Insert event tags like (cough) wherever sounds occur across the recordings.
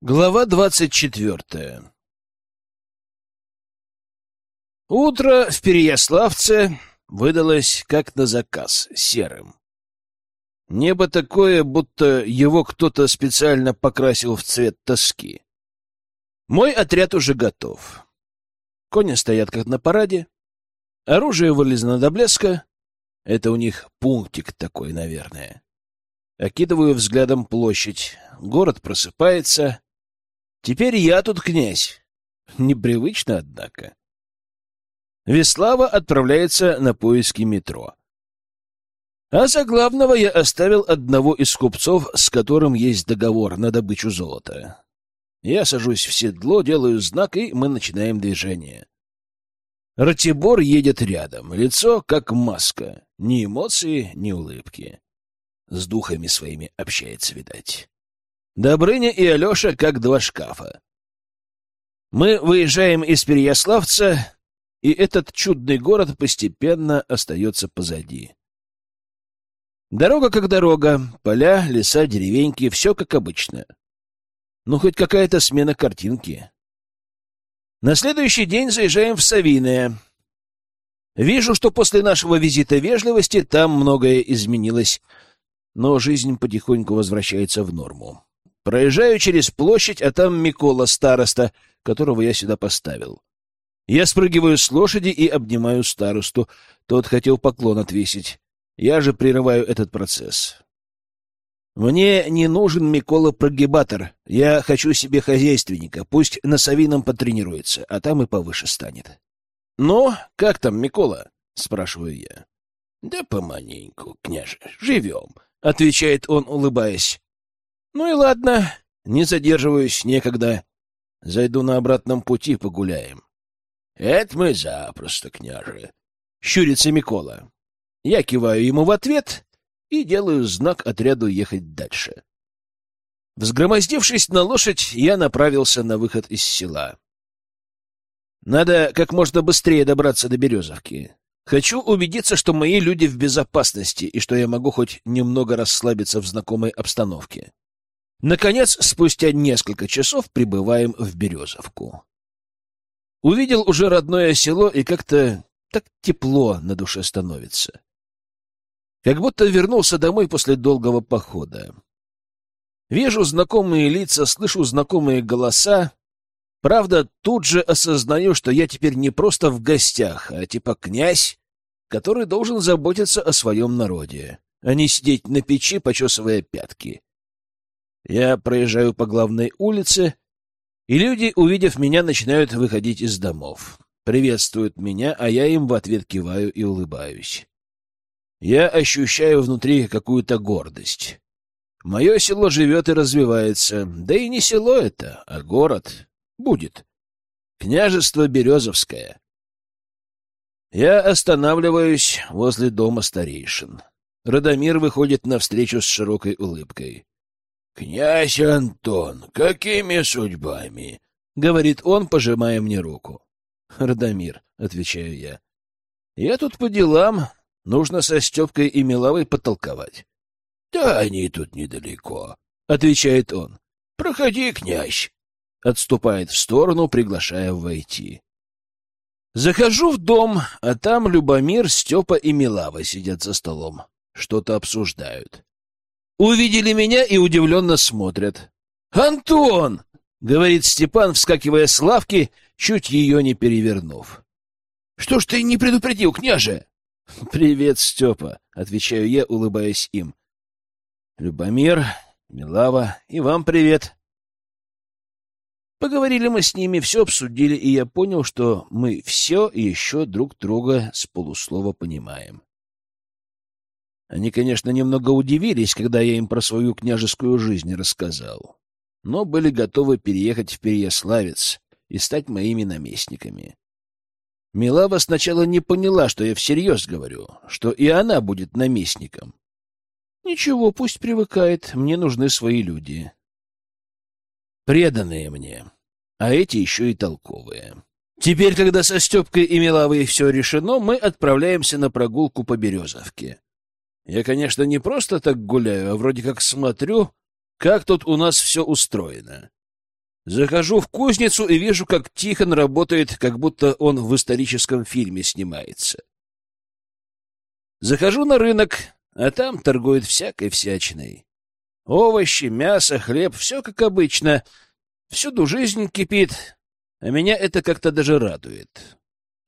Глава двадцать четвертая Утро в Переяславце выдалось как на заказ, серым. Небо такое, будто его кто-то специально покрасил в цвет тоски. Мой отряд уже готов. Кони стоят как на параде. Оружие вылезано до блеска. Это у них пунктик такой, наверное. Окидываю взглядом площадь. Город просыпается. Теперь я тут князь. Непривычно, однако. Веслава отправляется на поиски метро. А за главного я оставил одного из купцов, с которым есть договор на добычу золота. Я сажусь в седло, делаю знак, и мы начинаем движение. Ратибор едет рядом, лицо как маска, ни эмоции, ни улыбки. С духами своими общается, видать. Добрыня и Алеша как два шкафа. Мы выезжаем из Переяславца, и этот чудный город постепенно остается позади. Дорога как дорога, поля, леса, деревеньки — все как обычно. Ну, хоть какая-то смена картинки. На следующий день заезжаем в Савиное. Вижу, что после нашего визита вежливости там многое изменилось, но жизнь потихоньку возвращается в норму. Проезжаю через площадь, а там Микола, староста, которого я сюда поставил. Я спрыгиваю с лошади и обнимаю старосту. Тот хотел поклон отвесить. Я же прерываю этот процесс. Мне не нужен Микола-прогибатор. Я хочу себе хозяйственника. Пусть на Савином потренируется, а там и повыше станет. — Ну, как там, Микола? — спрашиваю я. — Да поманеньку, княже, живем, — отвечает он, улыбаясь. Ну и ладно, не задерживаюсь, некогда. Зайду на обратном пути, погуляем. — Это мы запросто, княже, — щурится Микола. Я киваю ему в ответ и делаю знак отряду ехать дальше. Взгромоздившись на лошадь, я направился на выход из села. Надо как можно быстрее добраться до Березовки. Хочу убедиться, что мои люди в безопасности и что я могу хоть немного расслабиться в знакомой обстановке. Наконец, спустя несколько часов прибываем в Березовку. Увидел уже родное село, и как-то так тепло на душе становится. Как будто вернулся домой после долгого похода. Вижу знакомые лица, слышу знакомые голоса. Правда, тут же осознаю, что я теперь не просто в гостях, а типа князь, который должен заботиться о своем народе, а не сидеть на печи, почесывая пятки. Я проезжаю по главной улице, и люди, увидев меня, начинают выходить из домов. Приветствуют меня, а я им в ответ киваю и улыбаюсь. Я ощущаю внутри какую-то гордость. Мое село живет и развивается, да и не село это, а город. Будет. Княжество Березовское. Я останавливаюсь возле дома старейшин. Радомир выходит навстречу с широкой улыбкой. «Князь Антон, какими судьбами?» — говорит он, пожимая мне руку. «Радомир», — отвечаю я. «Я тут по делам. Нужно со Степкой и Миловой потолковать». «Да они тут недалеко», — отвечает он. «Проходи, князь», — отступает в сторону, приглашая войти. Захожу в дом, а там Любомир, Степа и Милава сидят за столом. Что-то обсуждают увидели меня и удивленно смотрят. «Антон!» — говорит Степан, вскакивая с лавки, чуть ее не перевернув. «Что ж ты не предупредил, княже?» (laughs) «Привет, Степа», — отвечаю я, улыбаясь им. «Любомир, Милава, и вам привет». Поговорили мы с ними, все обсудили, и я понял, что мы все еще друг друга с полуслова понимаем. Они, конечно, немного удивились, когда я им про свою княжескую жизнь рассказал, но были готовы переехать в Переяславец и стать моими наместниками. Милава сначала не поняла, что я всерьез говорю, что и она будет наместником. Ничего, пусть привыкает, мне нужны свои люди. Преданные мне, а эти еще и толковые. Теперь, когда со Степкой и Милавой все решено, мы отправляемся на прогулку по Березовке. Я, конечно, не просто так гуляю, а вроде как смотрю, как тут у нас все устроено. Захожу в кузницу и вижу, как Тихон работает, как будто он в историческом фильме снимается. Захожу на рынок, а там торгуют всякой всячиной. Овощи, мясо, хлеб — все как обычно. Всюду жизнь кипит, а меня это как-то даже радует.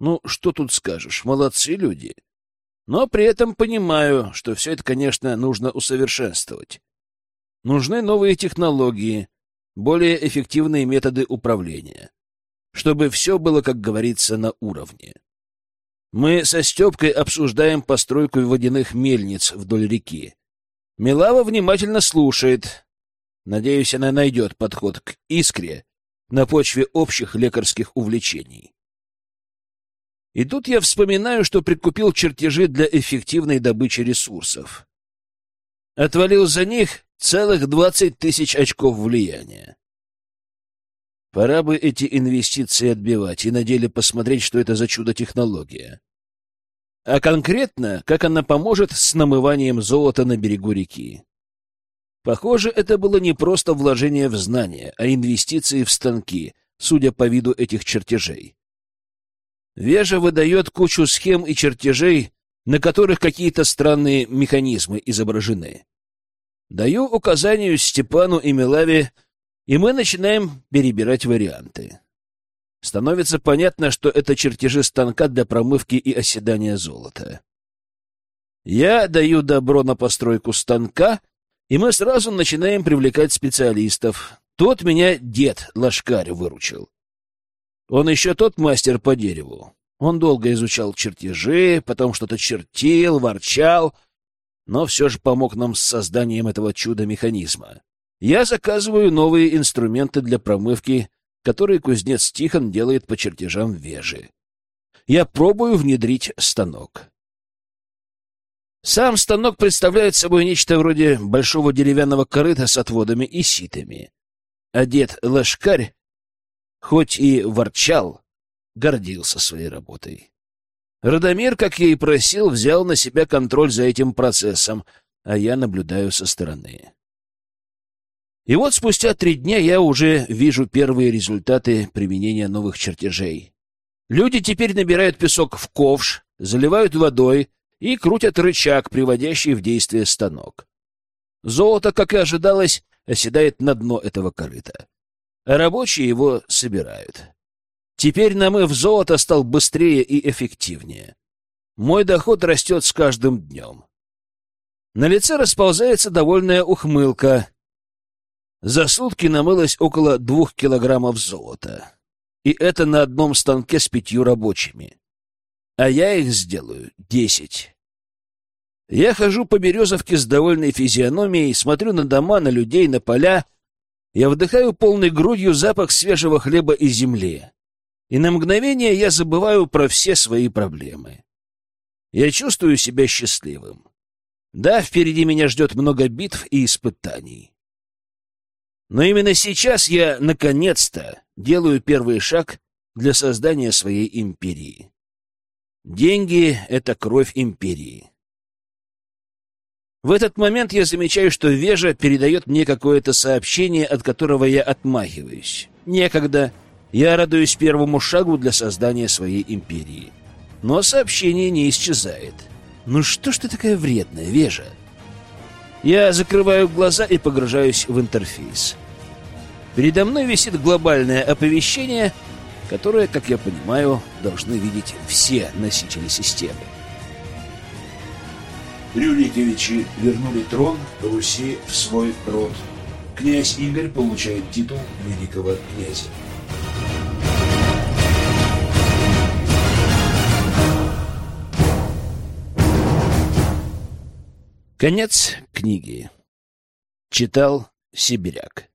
Ну, что тут скажешь, молодцы люди. Но при этом понимаю, что все это, конечно, нужно усовершенствовать. Нужны новые технологии, более эффективные методы управления, чтобы все было, как говорится, на уровне. Мы со Степкой обсуждаем постройку водяных мельниц вдоль реки. Милава внимательно слушает. Надеюсь, она найдет подход к искре на почве общих лекарских увлечений. И тут я вспоминаю, что прикупил чертежи для эффективной добычи ресурсов. Отвалил за них целых двадцать тысяч очков влияния. Пора бы эти инвестиции отбивать и на деле посмотреть, что это за чудо-технология. А конкретно, как она поможет с намыванием золота на берегу реки. Похоже, это было не просто вложение в знания, а инвестиции в станки, судя по виду этих чертежей. Вежа выдает кучу схем и чертежей, на которых какие-то странные механизмы изображены. Даю указанию Степану и Милаве, и мы начинаем перебирать варианты. Становится понятно, что это чертежи станка для промывки и оседания золота. Я даю добро на постройку станка, и мы сразу начинаем привлекать специалистов. Тут меня дед Лашкарь выручил. Он еще тот мастер по дереву. Он долго изучал чертежи, потом что-то чертил, ворчал, но все же помог нам с созданием этого чудо-механизма. Я заказываю новые инструменты для промывки, которые кузнец Тихон делает по чертежам вежи. Я пробую внедрить станок. Сам станок представляет собой нечто вроде большого деревянного корыта с отводами и ситами. Дед Лашкарь хоть и ворчал, гордился своей работой. Радомир, как я и просил, взял на себя контроль за этим процессом, а я наблюдаю со стороны. И вот спустя три дня я уже вижу первые результаты применения новых чертежей. Люди теперь набирают песок в ковш, заливают водой и крутят рычаг, приводящий в действие станок. Золото, как и ожидалось, оседает на дно этого корыта рабочие его собирают. Теперь намыв золото стал быстрее и эффективнее. Мой доход растет с каждым днем. На лице расползается довольная ухмылка. За сутки намылось около двух килограммов золота. И это на одном станке с пятью рабочими. А я их сделаю десять. Я хожу по Березовке с довольной физиономией, смотрю на дома, на людей, на поля — я вдыхаю полной грудью запах свежего хлеба и земли. И на мгновение я забываю про все свои проблемы. Я чувствую себя счастливым. Да, впереди меня ждет много битв и испытаний. Но именно сейчас я, наконец-то, делаю первый шаг для создания своей империи. Деньги — это кровь империи. В этот момент я замечаю, что Вежа передает мне какое-то сообщение, от которого я отмахиваюсь. Некогда. Я радуюсь первому шагу для создания своей империи. Но сообщение не исчезает. Ну что ж ты такая вредная, Вежа? Я закрываю глаза и погружаюсь в интерфейс. Передо мной висит глобальное оповещение, которое, как я понимаю, должны видеть все носители системы. Рюриковичи вернули трон Руси в свой род. Князь Игорь получает титул великого князя. Конец книги. Читал Сибиряк.